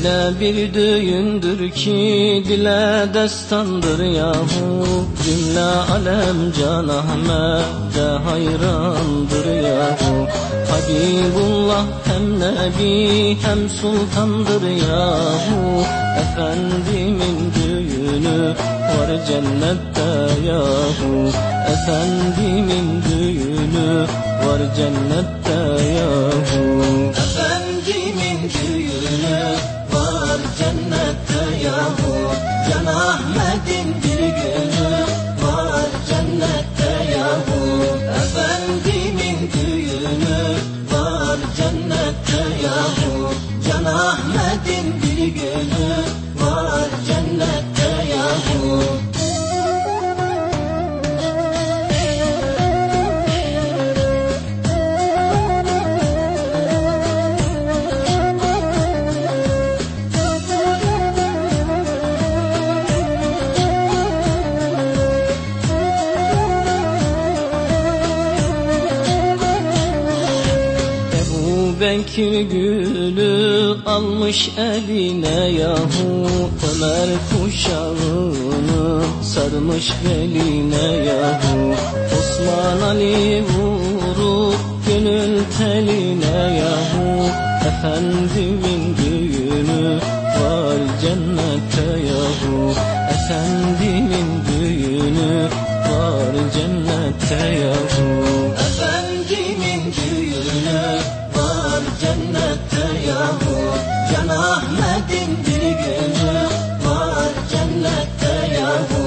Öyle bir düğündür ki dile destandır yahu. Cümle alem Can Ahmet'e hayrandır yahu. Habibullah hem Nebi hem sultandır yahu. Efendimin düğünü var cennette yahu. Efendimin düğünü var cennette yahu. Efendimin düğünü var cennette yahu Can Ahmet'in bir günü. Var cennette yahu Efendimin düğünü. Var cennette yahu Can Ahmet'in bir günü Bekir gülü almış eline yahu Ömer kuşağını sarmış beline yahu. Osman Ali vurup gönül teline yahu. Efendimin düğünü var cennette yahu. Efendimin düğünü var cennette yahu. Efendimin düğünü var cennette yahu Can Ahmet'in bir günü? Var cennette yahu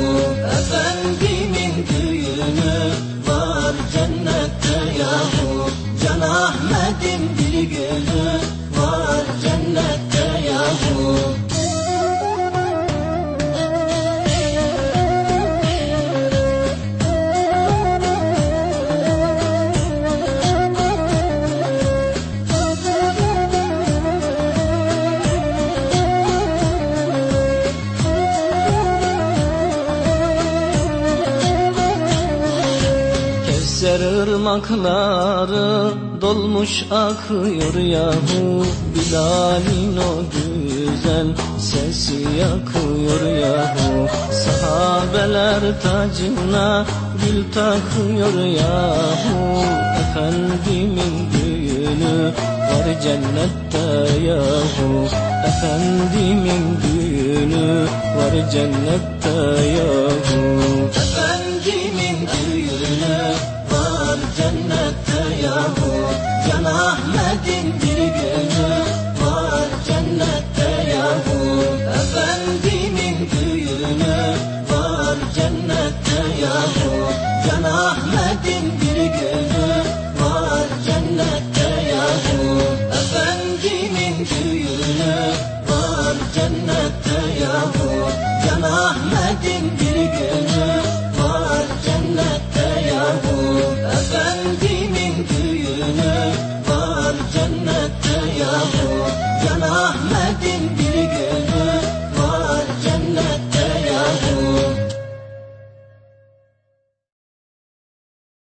Efendimin düğünü. Var cennette yahu Can Ahmet'in bir günü Kevser ırmakları dolmuş akıyor yahu. Bilal'in o güzel sesi yakıyor yahu. Sahabeler tacına gül takıyor yahu. Efendimin düğünü var cennette yahu. Efendimin düğünü var cennette yahu. Efendimin Can Ahmet'in bir günü var cennette yahu. Efendimin düğünü var cennette yahu. Can Ahmet'in bir günü var cennette